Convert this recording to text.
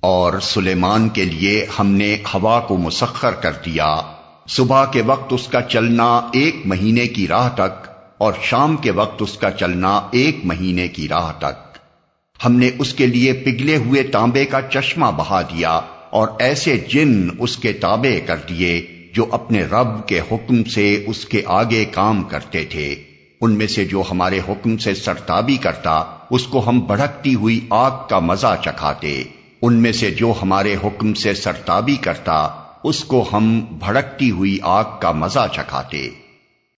اور سلیمان کے لیے ہم نے ہوا کو مسخر کر دیا۔ صبح کے وقت اس کا چلنا ایک مہینے کی راہ تک اور شام کے وقت اس کا چلنا ایک مہینے کی راہ تک۔ ہم نے اس کے لیے پگھلے ہوئے تانبے کا چشمہ بہا دیا اور ایسے جن اس کے تابع کر دیے جو اپنے رب کے حکم سے اس کے آگے کام کرتے تھے۔ ان میں سے جو ہمارے حکم سے سرتابی کرتا، اس کو ہم بڑھکتی ہوئی آگ کا مزہ چکھاتے۔ ان میں سے جو ہمارے حکم سے سرتابی کرتا، اس کو ہم بھڑکتی ہوئی آگ کا مزہ چکھاتے۔